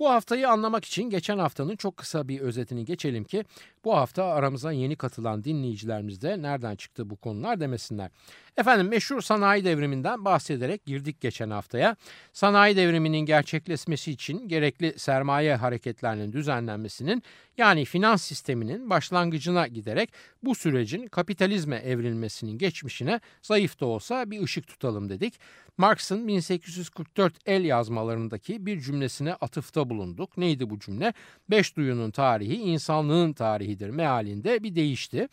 Bu haftayı anlamak için geçen haftanın çok kısa bir özetini geçelim ki bu hafta aramıza yeni katılan dinleyicilerimiz de nereden çıktı bu konular demesinler. Efendim meşhur sanayi devriminden bahsederek girdik geçen haftaya. Sanayi devriminin gerçekleşmesi için gerekli sermaye hareketlerinin düzenlenmesinin yani finans sisteminin başlangıcına giderek bu sürecin kapitalizme evrilmesinin geçmişine zayıf da olsa bir ışık tutalım dedik. Marx'ın 1844 el yazmalarındaki bir cümlesine atıfta bulunduk. Neydi bu cümle? Beş duyunun tarihi insanlığın tarihidir mealinde bir değişti.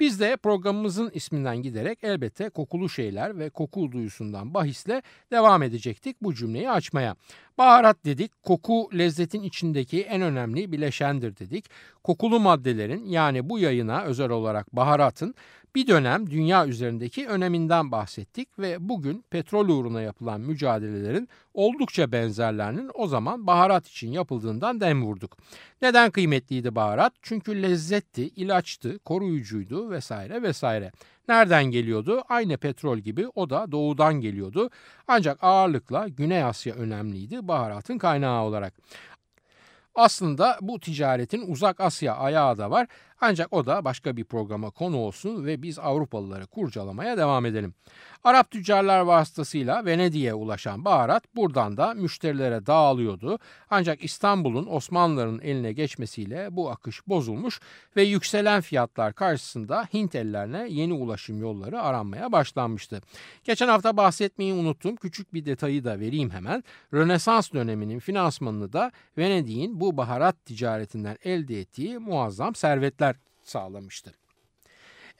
Biz de programımızın isminden giderek elbette kokulu şeyler ve koku duyusundan bahisle devam edecektik bu cümleyi açmaya. Baharat dedik, koku lezzetin içindeki en önemli bileşendir dedik. Kokulu maddelerin yani bu yayına özel olarak baharatın bir dönem dünya üzerindeki öneminden bahsettik ve bugün petrol uğruna yapılan mücadelelerin oldukça benzerlerinin o zaman baharat için yapıldığından dem vurduk. Neden kıymetliydi baharat? Çünkü lezzetti, ilaçtı, koruyucuydu vesaire vesaire. Nereden geliyordu? Aynı petrol gibi o da doğudan geliyordu. Ancak ağırlıkla Güney Asya önemliydi baharatın kaynağı olarak. Aslında bu ticaretin uzak Asya ayağı da var ancak o da başka bir programa konu olsun ve biz Avrupalıları kurcalamaya devam edelim. Arap tüccarlar vasıtasıyla Venedik'e ulaşan baharat buradan da müşterilere dağılıyordu. Ancak İstanbul'un Osmanlıların eline geçmesiyle bu akış bozulmuş ve yükselen fiyatlar karşısında Hint ellerine yeni ulaşım yolları aranmaya başlanmıştı. Geçen hafta bahsetmeyi unuttum. Küçük bir detayı da vereyim hemen. Rönesans döneminin finansmanını da Venedik'in bu baharat ticaretinden elde ettiği muazzam servetler sağlamıştı.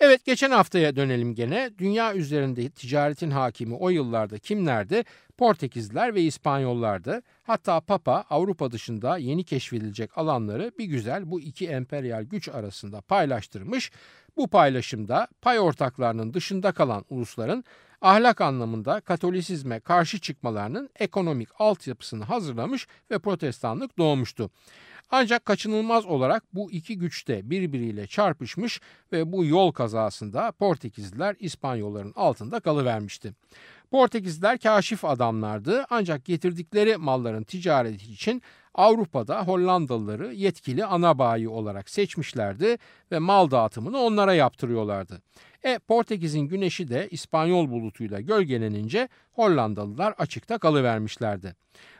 Evet geçen haftaya dönelim gene. Dünya üzerinde ticaretin hakimi o yıllarda kimlerdi? Portekizliler ve İspanyollardı. Hatta Papa Avrupa dışında yeni keşfedilecek alanları bir güzel bu iki emperyal güç arasında paylaştırmış. Bu paylaşımda pay ortaklarının dışında kalan ulusların ahlak anlamında Katolisizme karşı çıkmalarının ekonomik altyapısını hazırlamış ve protestanlık doğmuştu. Ancak kaçınılmaz olarak bu iki güç de birbiriyle çarpışmış ve bu yol kazasında Portekizliler İspanyolların altında kalıvermişti. Portekizliler kaşif adamlardı ancak getirdikleri malların ticareti için Avrupa'da Hollandalıları yetkili ana bayi olarak seçmişlerdi ve mal dağıtımını onlara yaptırıyorlardı. E Portekiz'in güneşi de İspanyol bulutuyla gölgelenince Hollandalılar açıkta kalıvermişlerdi.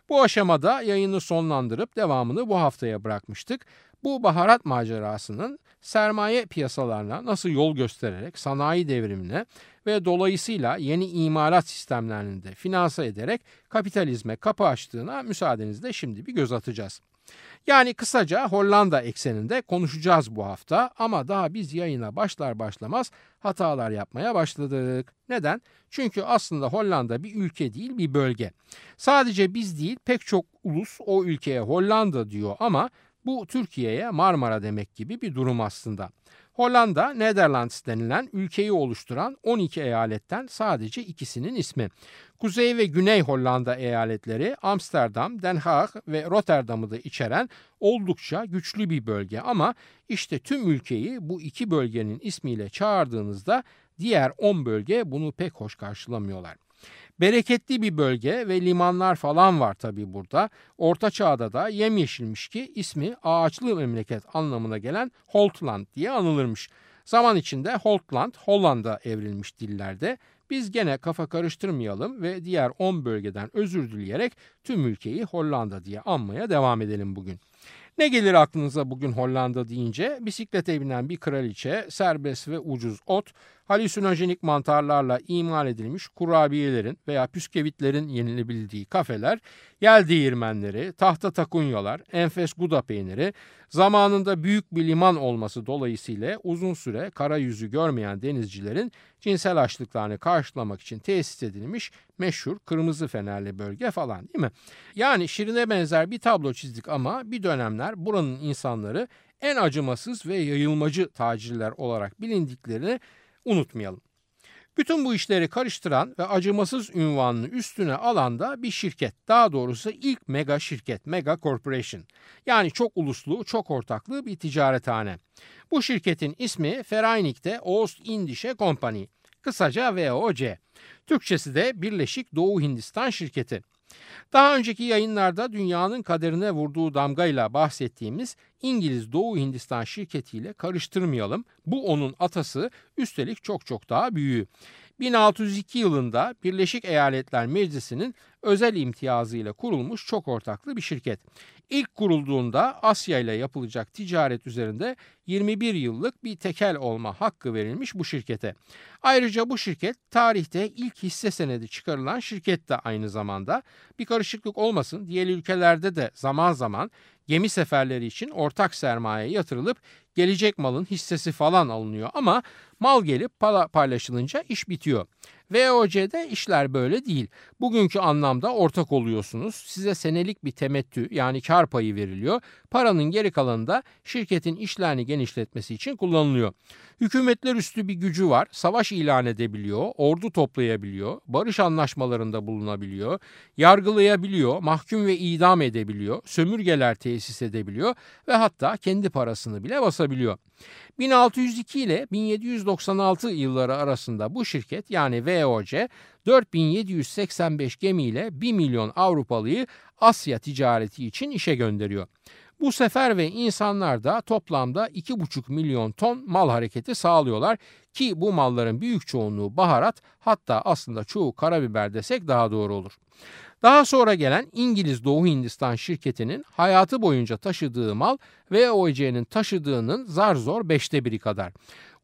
Bu aşamada yayını sonlandırıp devamını bu haftaya bırakmıştık. Bu baharat macerasının sermaye piyasalarına nasıl yol göstererek sanayi devrimine ve dolayısıyla yeni imalat sistemlerini de finanse ederek kapitalizme kapı açtığına müsaadenizle şimdi bir göz atacağız. Yani kısaca Hollanda ekseninde konuşacağız bu hafta ama daha biz yayına başlar başlamaz hatalar yapmaya başladık. Neden? Çünkü aslında Hollanda bir ülke değil bir bölge. Sadece biz değil pek çok ulus o ülkeye Hollanda diyor ama bu Türkiye'ye Marmara demek gibi bir durum aslında. Hollanda, Netherlands denilen ülkeyi oluşturan 12 eyaletten sadece ikisinin ismi. Kuzey ve Güney Hollanda eyaletleri Amsterdam, Den Haag ve Rotterdam'ı da içeren oldukça güçlü bir bölge ama işte tüm ülkeyi bu iki bölgenin ismiyle çağırdığınızda diğer 10 bölge bunu pek hoş karşılamıyorlar. Bereketli bir bölge ve limanlar falan var tabii burada. Orta çağda da yemyeşilmiş ki ismi ağaçlı memleket anlamına gelen Holtland diye anılırmış. Zaman içinde Holtland Hollanda evrilmiş dillerde. Biz gene kafa karıştırmayalım ve diğer 10 bölgeden özür dileyerek tüm ülkeyi Hollanda diye anmaya devam edelim bugün. Ne gelir aklınıza bugün Hollanda deyince? Bisiklete binen bir kraliçe, serbest ve ucuz ot, halüsinojenik mantarlarla imal edilmiş kurabiyelerin veya püskevitlerin yenilebildiği kafeler, yel değirmenleri, tahta takunyalar, enfes guda peyniri, zamanında büyük bir liman olması dolayısıyla uzun süre kara yüzü görmeyen denizcilerin cinsel açlıklarını karşılamak için tesis edilmiş meşhur kırmızı fenerli bölge falan değil mi? Yani şirine benzer bir tablo çizdik ama bir dönemler buranın insanları en acımasız ve yayılmacı tacirler olarak bilindiklerini unutmayalım. Bütün bu işleri karıştıran ve acımasız ünvanını üstüne alan da bir şirket. Daha doğrusu ilk mega şirket, Mega Corporation. Yani çok uluslu, çok ortaklı bir ticarethane. Bu şirketin ismi Feraynik'te Ost Indische Company. Kısaca VOC. Türkçesi de Birleşik Doğu Hindistan Şirketi. Daha önceki yayınlarda dünyanın kaderine vurduğu damgayla bahsettiğimiz İngiliz Doğu Hindistan şirketiyle karıştırmayalım. Bu onun atası üstelik çok çok daha büyüğü. 1602 yılında Birleşik Eyaletler Meclisi'nin özel imtiyazıyla kurulmuş çok ortaklı bir şirket. İlk kurulduğunda Asya ile yapılacak ticaret üzerinde 21 yıllık bir tekel olma hakkı verilmiş bu şirkete. Ayrıca bu şirket tarihte ilk hisse senedi çıkarılan şirket de aynı zamanda. Bir karışıklık olmasın diğer ülkelerde de zaman zaman gemi seferleri için ortak sermaye yatırılıp gelecek malın hissesi falan alınıyor ama mal gelip paylaşılınca iş bitiyor. VOC'de işler böyle değil. Bugünkü anlamda ortak oluyorsunuz. Size senelik bir temettü yani kar payı veriliyor. Paranın geri kalanı da şirketin işlerini genişletmesi için kullanılıyor. Hükümetler üstü bir gücü var. Savaş ilan edebiliyor, ordu toplayabiliyor, barış anlaşmalarında bulunabiliyor, yargılayabiliyor, mahkum ve idam edebiliyor, sömürgeler tesis edebiliyor ve hatta kendi parasını bile basabiliyor. 1602 ile 1796 yılları arasında bu şirket yani VOC 4785 gemiyle 1 milyon Avrupalıyı Asya ticareti için işe gönderiyor. Bu sefer ve insanlar da toplamda 2,5 milyon ton mal hareketi sağlıyorlar ki bu malların büyük çoğunluğu baharat hatta aslında çoğu karabiber desek daha doğru olur. Daha sonra gelen İngiliz Doğu Hindistan şirketinin hayatı boyunca taşıdığı mal VOC'nin taşıdığının zar zor beşte biri kadar.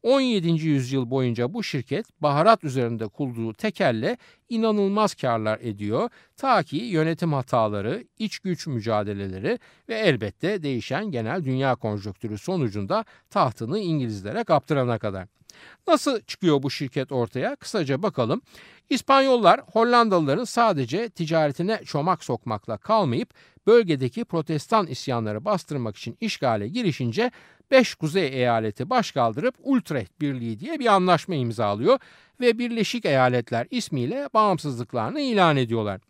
17. yüzyıl boyunca bu şirket baharat üzerinde kurduğu tekelle inanılmaz karlar ediyor. Ta ki yönetim hataları, iç güç mücadeleleri ve elbette değişen genel dünya konjonktürü sonucunda tahtını İngilizlere kaptırana kadar. Nasıl çıkıyor bu şirket ortaya? Kısaca bakalım. İspanyollar Hollandalıların sadece ticaretine çomak sokmakla kalmayıp bölgedeki protestan isyanları bastırmak için işgale girişince 5 kuzey eyaleti başkaldırıp Utrecht Birliği diye bir anlaşma imzalıyor ve Birleşik Eyaletler ismiyle bağımsızlıklarını ilan ediyorlar.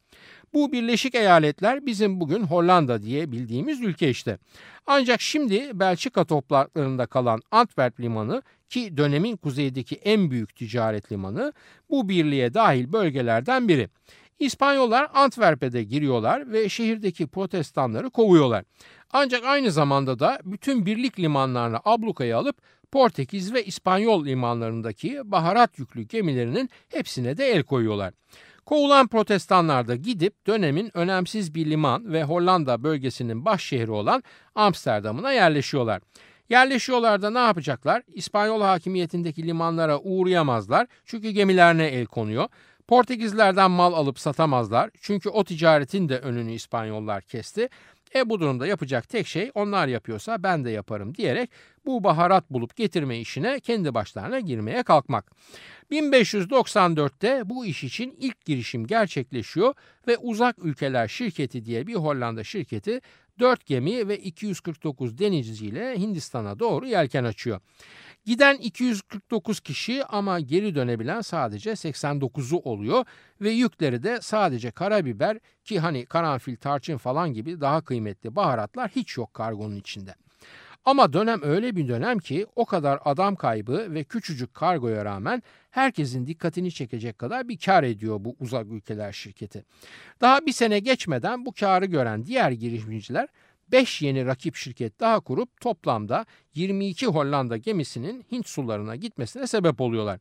Bu Birleşik Eyaletler bizim bugün Hollanda diye bildiğimiz ülke işte. Ancak şimdi Belçika topraklarında kalan Antwerp limanı ki dönemin kuzeydeki en büyük ticaret limanı bu birliğe dahil bölgelerden biri. İspanyollar Antwerp'e de giriyorlar ve şehirdeki protestanları kovuyorlar. Ancak aynı zamanda da bütün birlik limanlarını ablukaya alıp Portekiz ve İspanyol limanlarındaki baharat yüklü gemilerinin hepsine de el koyuyorlar. Kovulan protestanlar da gidip dönemin önemsiz bir liman ve Hollanda bölgesinin baş şehri olan Amsterdam'ına yerleşiyorlar. Yerleşiyorlar da ne yapacaklar? İspanyol hakimiyetindeki limanlara uğrayamazlar çünkü gemilerine el konuyor. Portekizlerden mal alıp satamazlar çünkü o ticaretin de önünü İspanyollar kesti. E bu durumda yapacak tek şey onlar yapıyorsa ben de yaparım diyerek bu baharat bulup getirme işine kendi başlarına girmeye kalkmak. 1594'te bu iş için ilk girişim gerçekleşiyor ve Uzak Ülkeler Şirketi diye bir Hollanda şirketi 4 gemi ve 249 denizciyle Hindistan'a doğru yelken açıyor. Giden 249 kişi ama geri dönebilen sadece 89'u oluyor ve yükleri de sadece karabiber ki hani karanfil, tarçın falan gibi daha kıymetli baharatlar hiç yok kargonun içinde. Ama dönem öyle bir dönem ki o kadar adam kaybı ve küçücük kargoya rağmen herkesin dikkatini çekecek kadar bir kar ediyor bu uzak ülkeler şirketi. Daha bir sene geçmeden bu karı gören diğer girişimciler 5 yeni rakip şirket daha kurup toplamda 22 Hollanda gemisinin Hint sularına gitmesine sebep oluyorlar.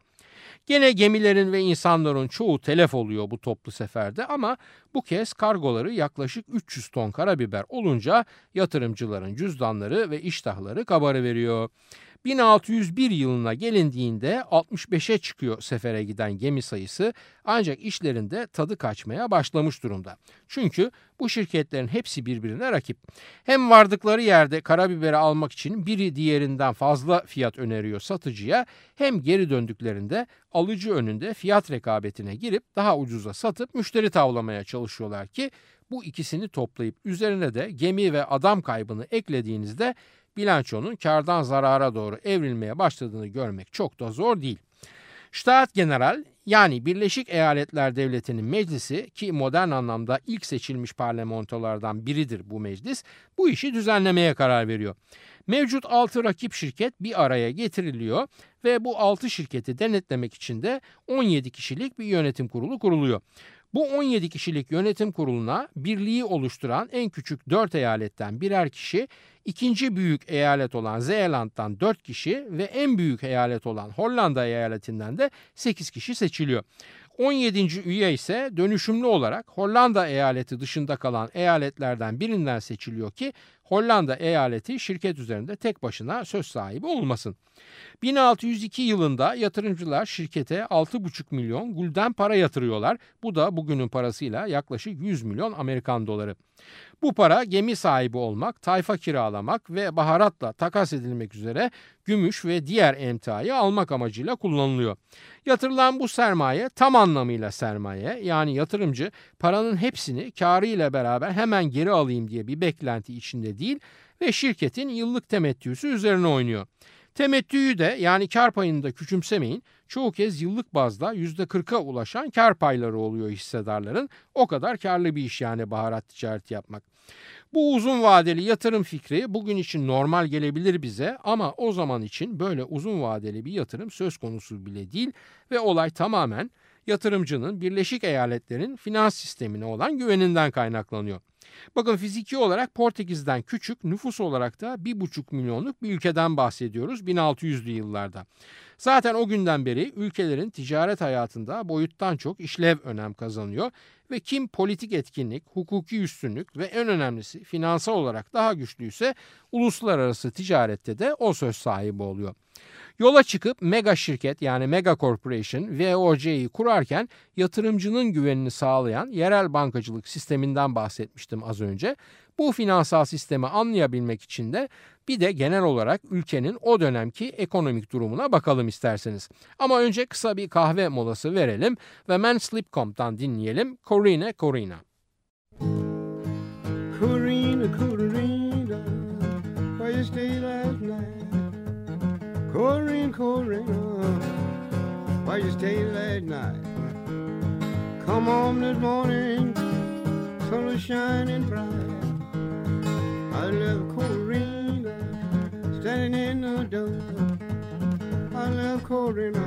Gene gemilerin ve insanların çoğu telef oluyor bu toplu seferde ama bu kez kargoları yaklaşık 300 ton karabiber olunca yatırımcıların cüzdanları ve iştahları kabarı veriyor. 1601 yılına gelindiğinde 65'e çıkıyor sefere giden gemi sayısı ancak işlerinde tadı kaçmaya başlamış durumda. Çünkü bu şirketlerin hepsi birbirine rakip. Hem vardıkları yerde karabiberi almak için biri diğerinden fazla fiyat öneriyor satıcıya hem geri döndüklerinde alıcı önünde fiyat rekabetine girip daha ucuza satıp müşteri tavlamaya çalışıyorlar ki bu ikisini toplayıp üzerine de gemi ve adam kaybını eklediğinizde bilançonun kardan zarara doğru evrilmeye başladığını görmek çok da zor değil. Staat General yani Birleşik Eyaletler Devleti'nin meclisi ki modern anlamda ilk seçilmiş parlamentolardan biridir bu meclis bu işi düzenlemeye karar veriyor. Mevcut 6 rakip şirket bir araya getiriliyor ve bu 6 şirketi denetlemek için de 17 kişilik bir yönetim kurulu kuruluyor. Bu 17 kişilik yönetim kuruluna birliği oluşturan en küçük 4 eyaletten birer kişi, ikinci büyük eyalet olan Zeeland'dan 4 kişi ve en büyük eyalet olan Hollanda eyaletinden de 8 kişi seçiliyor. 17. üye ise dönüşümlü olarak Hollanda eyaleti dışında kalan eyaletlerden birinden seçiliyor ki Hollanda eyaleti şirket üzerinde tek başına söz sahibi olmasın. 1602 yılında yatırımcılar şirkete 6,5 milyon gulden para yatırıyorlar. Bu da bugünün parasıyla yaklaşık 100 milyon Amerikan doları. Bu para gemi sahibi olmak, tayfa kiralamak ve baharatla takas edilmek üzere gümüş ve diğer emtiayı almak amacıyla kullanılıyor. Yatırılan bu sermaye tam anlamıyla sermaye yani yatırımcı paranın hepsini karı ile beraber hemen geri alayım diye bir beklenti içinde değil ve şirketin yıllık temettüsü üzerine oynuyor. Temettüyü de yani kar payını da küçümsemeyin. Çoğu kez yıllık bazda %40'a ulaşan kar payları oluyor hissedarların. O kadar karlı bir iş yani baharat ticareti yapmak. Bu uzun vadeli yatırım fikri bugün için normal gelebilir bize ama o zaman için böyle uzun vadeli bir yatırım söz konusu bile değil ve olay tamamen yatırımcının Birleşik Eyaletler'in finans sistemine olan güveninden kaynaklanıyor. Bakın fiziki olarak Portekiz'den küçük, nüfus olarak da 1,5 milyonluk bir ülkeden bahsediyoruz 1600'lü yıllarda. Zaten o günden beri ülkelerin ticaret hayatında boyuttan çok işlev önem kazanıyor ve kim politik etkinlik, hukuki üstünlük ve en önemlisi finansal olarak daha güçlüyse uluslararası ticarette de o söz sahibi oluyor. Yola çıkıp mega şirket yani mega corporation VOC'yi kurarken yatırımcının güvenini sağlayan yerel bankacılık sisteminden bahsetmiştim az önce. Bu finansal sistemi anlayabilmek için de bir de genel olarak ülkenin o dönemki ekonomik durumuna bakalım isterseniz. Ama önce kısa bir kahve molası verelim ve Man Slipcomp'tan dinleyelim Corina Corina. Corina Corina, why you stay? Corina, Corina, why you stay late night? Come home this morning, sun was shining bright. I love Corina standing in the door. I love Corina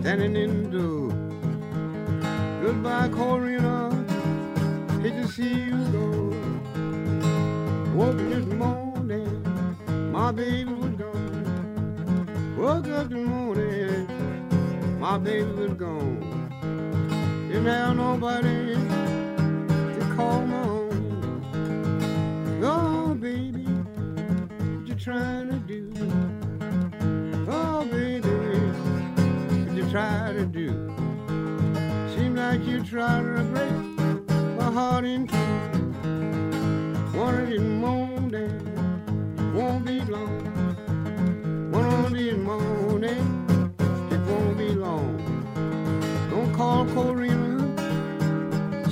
standing in the door. Goodbye, Corina, hate to see you go. Woke this morning, my baby. Woke up this morning, my baby was gone. Didn't have nobody to call my own. Oh, baby, what you trying to do? Oh, baby, what you trying to do? Seems like you trying to break my heart in two. Of these mornings won't be long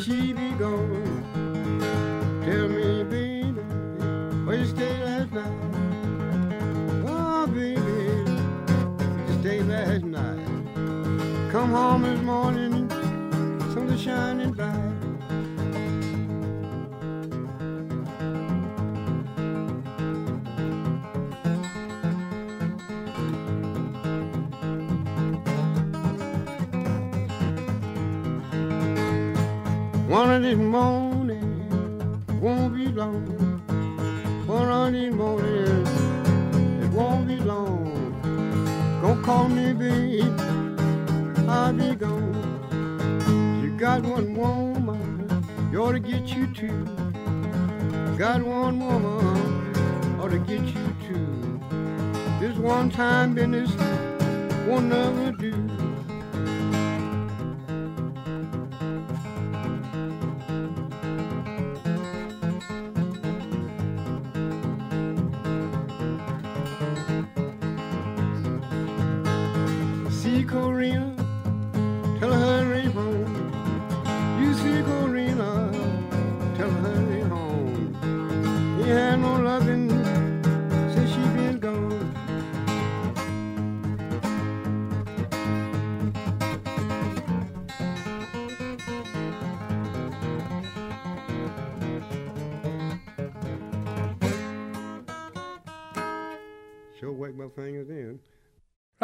She be gone. Tell me, baby, where you stay last night? Oh, baby, you stay last night. Come home One of these mornings won't be long. One of these mornings it won't be long. Go call me, babe. I'll be gone. You got one woman, you ought to get you two. Got one woman, ought to get you two. This one time business won't never Korean.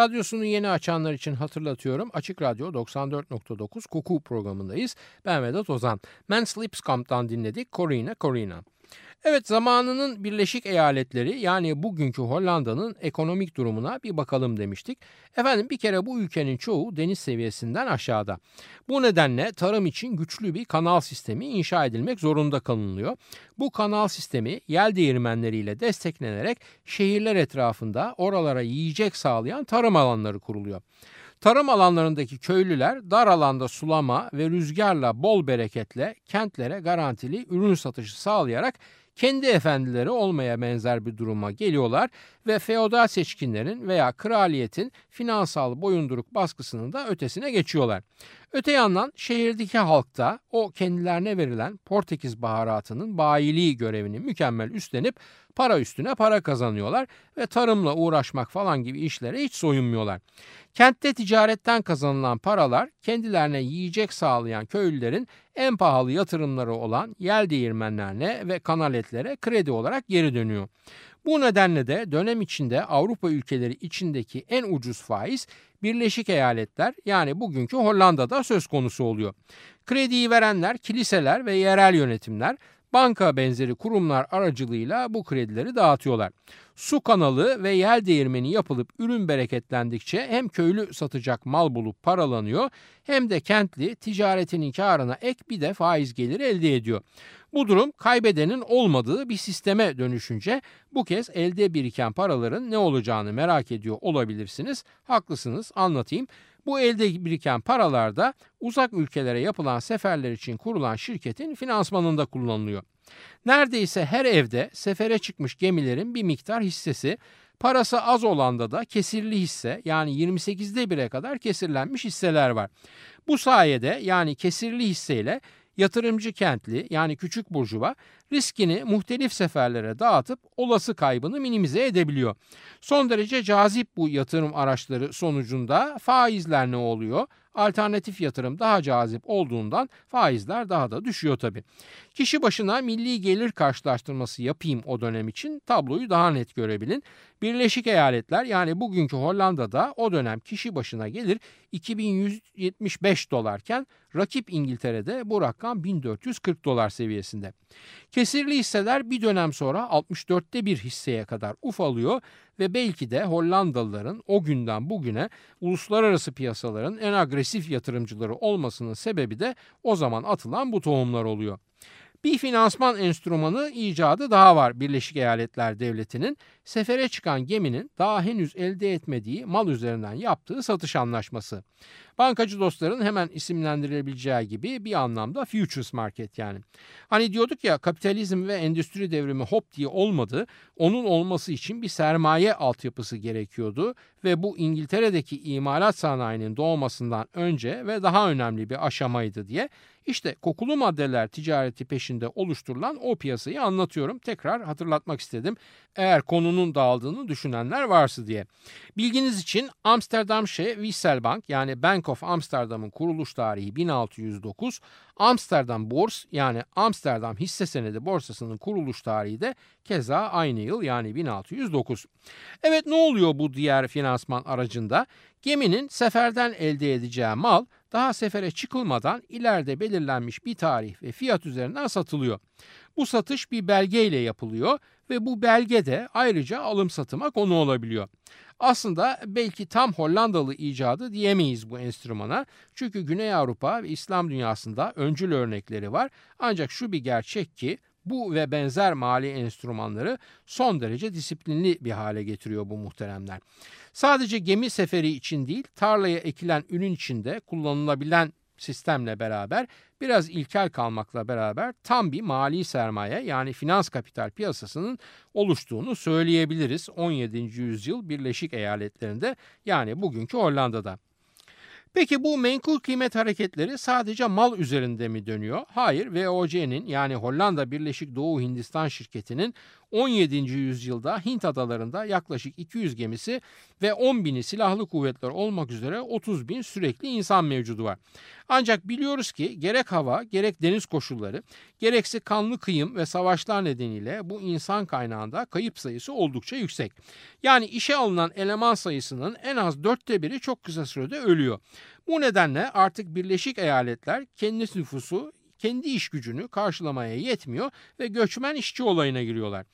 Radyosunu yeni açanlar için hatırlatıyorum. Açık Radyo 94.9 Koku programındayız. Ben Vedat Ozan. Man Sleeps Camp'tan dinledik. Corina Corina. Evet zamanının Birleşik Eyaletleri yani bugünkü Hollanda'nın ekonomik durumuna bir bakalım demiştik. Efendim bir kere bu ülkenin çoğu deniz seviyesinden aşağıda. Bu nedenle tarım için güçlü bir kanal sistemi inşa edilmek zorunda kalınıyor. Bu kanal sistemi yel değirmenleriyle desteklenerek şehirler etrafında oralara yiyecek sağlayan tarım alanları kuruluyor. Tarım alanlarındaki köylüler dar alanda sulama ve rüzgarla bol bereketle kentlere garantili ürün satışı sağlayarak kendi efendileri olmaya benzer bir duruma geliyorlar ve feodal seçkinlerin veya kraliyetin finansal boyunduruk baskısının da ötesine geçiyorlar. Öte yandan şehirdeki halkta o kendilerine verilen Portekiz baharatının bayiliği görevini mükemmel üstlenip para üstüne para kazanıyorlar ve tarımla uğraşmak falan gibi işlere hiç soyunmuyorlar. Kentte ticaretten kazanılan paralar kendilerine yiyecek sağlayan köylülerin en pahalı yatırımları olan yel değirmenlerine ve kanaletlere kredi olarak geri dönüyor. Bu nedenle de dönem içinde Avrupa ülkeleri içindeki en ucuz faiz Birleşik Eyaletler yani bugünkü Hollanda'da söz konusu oluyor. Krediyi verenler kiliseler ve yerel yönetimler banka benzeri kurumlar aracılığıyla bu kredileri dağıtıyorlar. Su kanalı ve yel değirmeni yapılıp ürün bereketlendikçe hem köylü satacak mal bulup paralanıyor hem de kentli ticaretinin karına ek bir de faiz geliri elde ediyor. Bu durum kaybedenin olmadığı bir sisteme dönüşünce bu kez elde biriken paraların ne olacağını merak ediyor olabilirsiniz. Haklısınız anlatayım. Bu elde biriken paralar da uzak ülkelere yapılan seferler için kurulan şirketin finansmanında kullanılıyor. Neredeyse her evde sefere çıkmış gemilerin bir miktar hissesi Parası az olanda da kesirli hisse yani 28'de 1'e kadar kesirlenmiş hisseler var. Bu sayede yani kesirli hisseyle yatırımcı kentli yani küçük burjuva riskini muhtelif seferlere dağıtıp olası kaybını minimize edebiliyor. Son derece cazip bu yatırım araçları sonucunda faizler ne oluyor? Alternatif yatırım daha cazip olduğundan faizler daha da düşüyor tabii. Kişi başına milli gelir karşılaştırması yapayım o dönem için tabloyu daha net görebilin. Birleşik Eyaletler yani bugünkü Hollanda'da o dönem kişi başına gelir 2175 dolarken rakip İngiltere'de bu rakam 1440 dolar seviyesinde. Kesirli hisseler bir dönem sonra 64'te bir hisseye kadar ufalıyor ve belki de Hollandalıların o günden bugüne uluslararası piyasaların en agresif yatırımcıları olmasının sebebi de o zaman atılan bu tohumlar oluyor. Bir finansman enstrümanı icadı daha var Birleşik Eyaletler Devleti'nin. Sefere çıkan geminin daha henüz elde etmediği mal üzerinden yaptığı satış anlaşması. Bankacı dostların hemen isimlendirilebileceği gibi bir anlamda futures market yani. Hani diyorduk ya kapitalizm ve endüstri devrimi hop diye olmadı. Onun olması için bir sermaye altyapısı gerekiyordu ve bu İngiltere'deki imalat sanayinin doğmasından önce ve daha önemli bir aşamaydı diye işte kokulu maddeler ticareti peşinde oluşturulan o piyasayı anlatıyorum. Tekrar hatırlatmak istedim. Eğer konunun dağıldığını düşünenler varsa diye. Bilginiz için Amsterdamsche Wisselbank yani Bank of Amsterdam'ın kuruluş tarihi 1609, Amsterdam Bors yani Amsterdam hisse senedi borsasının kuruluş tarihi de keza aynı yıl yani 1609. Evet ne oluyor bu diğer finansman aracında? Geminin seferden elde edeceği mal daha sefere çıkılmadan ileride belirlenmiş bir tarih ve fiyat üzerinden satılıyor. Bu satış bir belgeyle yapılıyor ve bu belge de ayrıca alım satıma konu olabiliyor. Aslında belki tam Hollandalı icadı diyemeyiz bu enstrümana. Çünkü Güney Avrupa ve İslam dünyasında öncül örnekleri var. Ancak şu bir gerçek ki bu ve benzer mali enstrümanları son derece disiplinli bir hale getiriyor bu muhteremler. Sadece gemi seferi için değil, tarlaya ekilen ürün içinde kullanılabilen sistemle beraber biraz ilkel kalmakla beraber tam bir mali sermaye yani finans kapital piyasasının oluştuğunu söyleyebiliriz 17. yüzyıl Birleşik Eyaletlerinde yani bugünkü Hollanda'da. Peki bu menkul kıymet hareketleri sadece mal üzerinde mi dönüyor? Hayır, VOC'nin yani Hollanda Birleşik Doğu Hindistan şirketinin 17. yüzyılda Hint adalarında yaklaşık 200 gemisi ve 10 bini silahlı kuvvetler olmak üzere 30 bin sürekli insan mevcudu var. Ancak biliyoruz ki gerek hava gerek deniz koşulları gerekse kanlı kıyım ve savaşlar nedeniyle bu insan kaynağında kayıp sayısı oldukça yüksek. Yani işe alınan eleman sayısının en az dörtte biri çok kısa sürede ölüyor. Bu nedenle artık Birleşik Eyaletler kendi nüfusu kendi iş gücünü karşılamaya yetmiyor ve göçmen işçi olayına giriyorlar.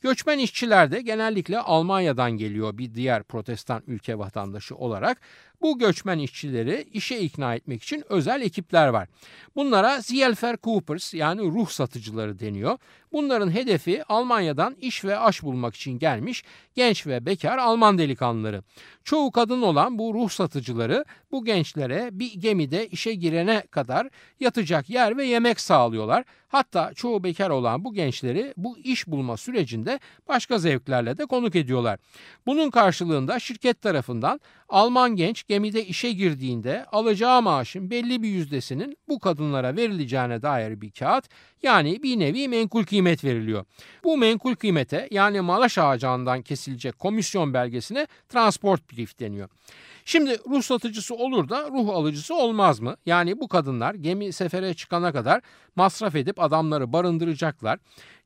Göçmen işçiler de genellikle Almanya'dan geliyor bir diğer protestan ülke vatandaşı olarak. Bu göçmen işçileri işe ikna etmek için özel ekipler var. Bunlara Zielfer Coopers yani ruh satıcıları deniyor. Bunların hedefi Almanya'dan iş ve aş bulmak için gelmiş genç ve bekar Alman delikanlıları. Çoğu kadın olan bu ruh satıcıları bu gençlere bir gemide işe girene kadar yatacak yer ve yemek sağlıyorlar. Hatta çoğu bekar olan bu gençleri bu iş bulma sürecinde başka zevklerle de konuk ediyorlar. Bunun karşılığında şirket tarafından Alman genç gemide işe girdiğinde alacağı maaşın belli bir yüzdesinin bu kadınlara verileceğine dair bir kağıt yani bir nevi menkul kıymet veriliyor. Bu menkul kıymete yani malaş ağacından kesilecek komisyon belgesine transport brief deniyor. Şimdi ruh satıcısı olur da ruh alıcısı olmaz mı? Yani bu kadınlar gemi sefere çıkana kadar masraf edip adamları barındıracaklar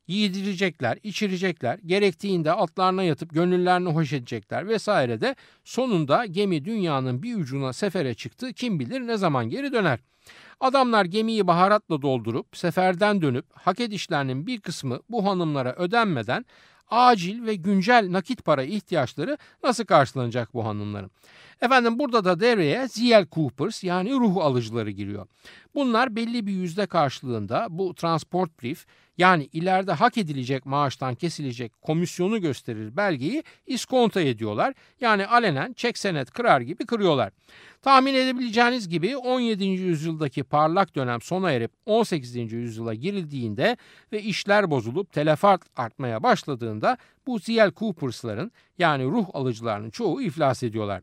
yiydirecekler, içirecekler, gerektiğinde altlarına yatıp gönüllerini hoş edecekler vesaire de. Sonunda gemi dünyanın bir ucuna sefere çıktı. Kim bilir ne zaman geri döner. Adamlar gemiyi baharatla doldurup seferden dönüp hak edişlerinin bir kısmı bu hanımlara ödenmeden acil ve güncel nakit para ihtiyaçları nasıl karşılanacak bu hanımların? Efendim burada da devreye ZL Coopers yani ruh alıcıları giriyor. Bunlar belli bir yüzde karşılığında bu transport brief yani ileride hak edilecek maaştan kesilecek komisyonu gösterir belgeyi iskonto ediyorlar. Yani alenen çek senet kırar gibi kırıyorlar. Tahmin edebileceğiniz gibi 17. yüzyıldaki parlak dönem sona erip 18. yüzyıla girildiğinde ve işler bozulup telefart artmaya başladığında bu ZL Coopers'ların yani ruh alıcılarının çoğu iflas ediyorlar.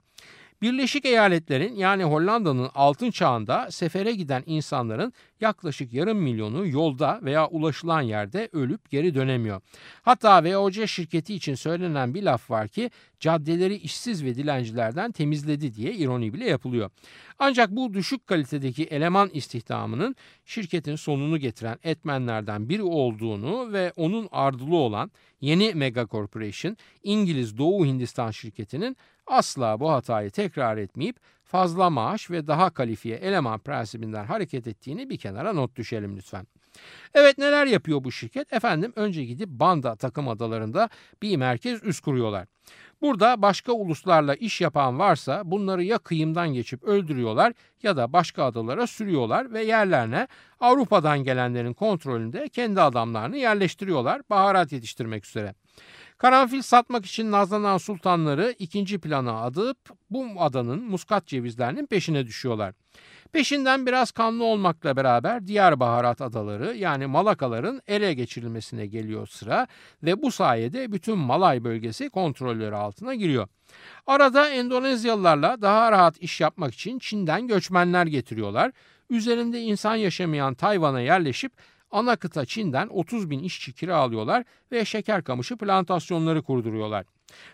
Birleşik Eyaletler'in yani Hollanda'nın altın çağında sefere giden insanların yaklaşık yarım milyonu yolda veya ulaşılan yerde ölüp geri dönemiyor. Hatta VOC şirketi için söylenen bir laf var ki caddeleri işsiz ve dilencilerden temizledi diye ironi bile yapılıyor. Ancak bu düşük kalitedeki eleman istihdamının şirketin sonunu getiren etmenlerden biri olduğunu ve onun ardılı olan yeni mega corporation İngiliz Doğu Hindistan şirketinin asla bu hatayı tekrar etmeyip fazla maaş ve daha kalifiye eleman prensibinden hareket ettiğini bir kenara not düşelim lütfen. Evet neler yapıyor bu şirket? Efendim önce gidip Banda takım adalarında bir merkez üst kuruyorlar. Burada başka uluslarla iş yapan varsa bunları ya kıyımdan geçip öldürüyorlar ya da başka adalara sürüyorlar ve yerlerine Avrupa'dan gelenlerin kontrolünde kendi adamlarını yerleştiriyorlar baharat yetiştirmek üzere. Karanfil satmak için nazlanan sultanları ikinci plana adıp bu adanın muskat cevizlerinin peşine düşüyorlar. Peşinden biraz kanlı olmakla beraber diğer baharat adaları yani Malakaların ele geçirilmesine geliyor sıra ve bu sayede bütün Malay bölgesi kontrolleri altına giriyor. Arada Endonezyalılarla daha rahat iş yapmak için Çin'den göçmenler getiriyorlar. Üzerinde insan yaşamayan Tayvan'a yerleşip ana kıta Çin'den 30 bin işçi kiralıyorlar ve şeker kamışı plantasyonları kurduruyorlar.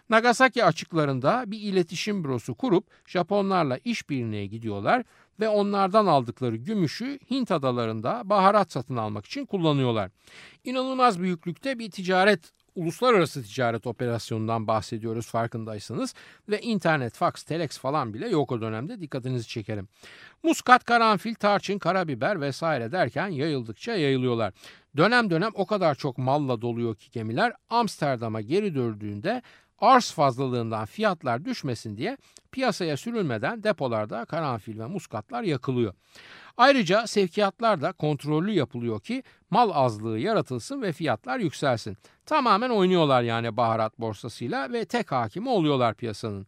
Nagasaki açıklarında bir iletişim bürosu kurup Japonlarla işbirliğine gidiyorlar ve onlardan aldıkları gümüşü Hint adalarında baharat satın almak için kullanıyorlar. İnanılmaz büyüklükte bir ticaret uluslararası ticaret operasyonundan bahsediyoruz farkındaysanız ve internet, fax, telex falan bile yok o dönemde dikkatinizi çekerim. Muskat, karanfil, tarçın, karabiber vesaire derken yayıldıkça yayılıyorlar. Dönem dönem o kadar çok malla doluyor ki gemiler Amsterdam'a geri döndüğünde arz fazlalığından fiyatlar düşmesin diye piyasaya sürülmeden depolarda karanfil ve muskatlar yakılıyor. Ayrıca sevkiyatlar da kontrollü yapılıyor ki mal azlığı yaratılsın ve fiyatlar yükselsin. Tamamen oynuyorlar yani baharat borsasıyla ve tek hakimi oluyorlar piyasanın.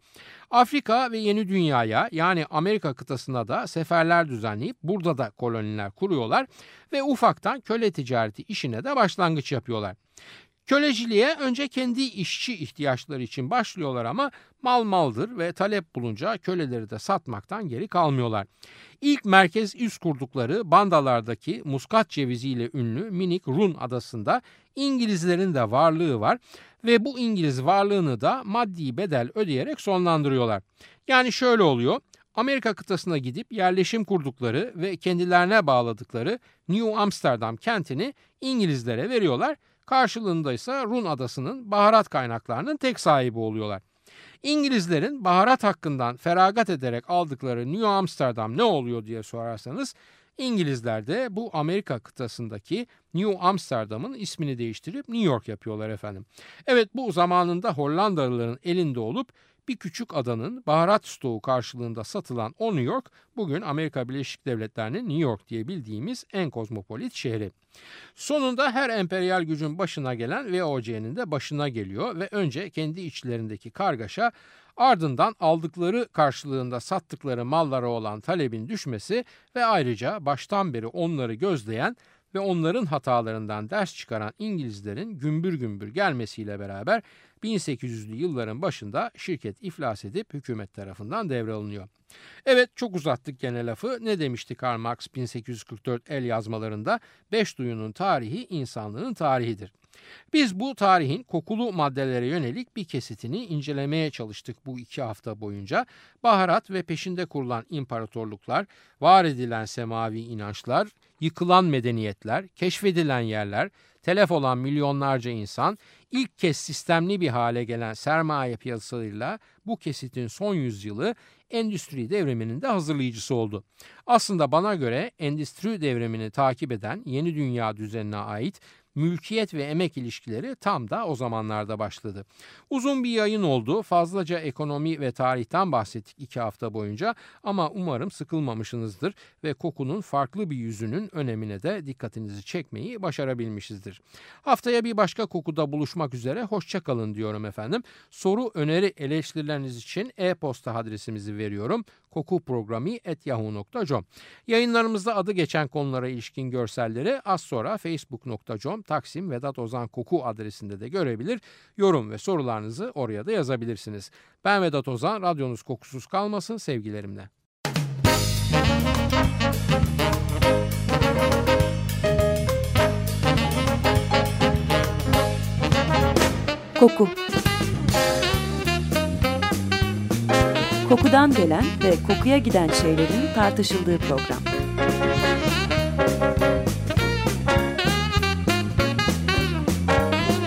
Afrika ve yeni dünyaya yani Amerika kıtasına da seferler düzenleyip burada da koloniler kuruyorlar ve ufaktan köle ticareti işine de başlangıç yapıyorlar. Köleciliğe önce kendi işçi ihtiyaçları için başlıyorlar ama mal maldır ve talep bulunca köleleri de satmaktan geri kalmıyorlar. İlk merkez üst kurdukları bandalardaki muskat ceviziyle ünlü minik Run adasında İngilizlerin de varlığı var ve bu İngiliz varlığını da maddi bedel ödeyerek sonlandırıyorlar. Yani şöyle oluyor. Amerika kıtasına gidip yerleşim kurdukları ve kendilerine bağladıkları New Amsterdam kentini İngilizlere veriyorlar. Karşılığında ise Run adasının baharat kaynaklarının tek sahibi oluyorlar. İngilizlerin baharat hakkından feragat ederek aldıkları New Amsterdam ne oluyor diye sorarsanız İngilizler de bu Amerika kıtasındaki New Amsterdam'ın ismini değiştirip New York yapıyorlar efendim. Evet bu zamanında Hollandalıların elinde olup bir küçük adanın baharat stoğu karşılığında satılan o New York bugün Amerika Birleşik Devletleri'nin New York diye bildiğimiz en kozmopolit şehri. Sonunda her emperyal gücün başına gelen VOC'nin de başına geliyor ve önce kendi içlerindeki kargaşa ardından aldıkları karşılığında sattıkları mallara olan talebin düşmesi ve ayrıca baştan beri onları gözleyen ve onların hatalarından ders çıkaran İngilizlerin gümbür gümbür gelmesiyle beraber 1800'lü yılların başında şirket iflas edip hükümet tarafından devralınıyor. Evet çok uzattık gene lafı. Ne demişti Karl Marx 1844 el yazmalarında? Beş duyunun tarihi insanlığın tarihidir. Biz bu tarihin kokulu maddelere yönelik bir kesitini incelemeye çalıştık bu iki hafta boyunca. Baharat ve peşinde kurulan imparatorluklar, var edilen semavi inançlar, yıkılan medeniyetler, keşfedilen yerler, telef olan milyonlarca insan, ilk kez sistemli bir hale gelen sermaye piyasalarıyla bu kesitin son yüzyılı endüstri devriminin de hazırlayıcısı oldu. Aslında bana göre endüstri devrimini takip eden yeni dünya düzenine ait mülkiyet ve emek ilişkileri tam da o zamanlarda başladı. Uzun bir yayın oldu. Fazlaca ekonomi ve tarihten bahsettik iki hafta boyunca ama umarım sıkılmamışsınızdır ve kokunun farklı bir yüzünün önemine de dikkatinizi çekmeyi başarabilmişizdir. Haftaya bir başka kokuda buluşmak üzere hoşçakalın diyorum efendim. Soru, öneri, eleştirileriniz için e-posta adresimizi veriyorum kokuprogrami.yahoo.com Yayınlarımızda adı geçen konulara ilişkin görselleri az sonra facebook.com Taksim Vedat Ozan Koku adresinde de görebilir. Yorum ve sorularınızı oraya da yazabilirsiniz. Ben Vedat Ozan, radyonuz kokusuz kalmasın sevgilerimle. Koku Kokudan gelen ve kokuya giden şeylerin tartışıldığı program.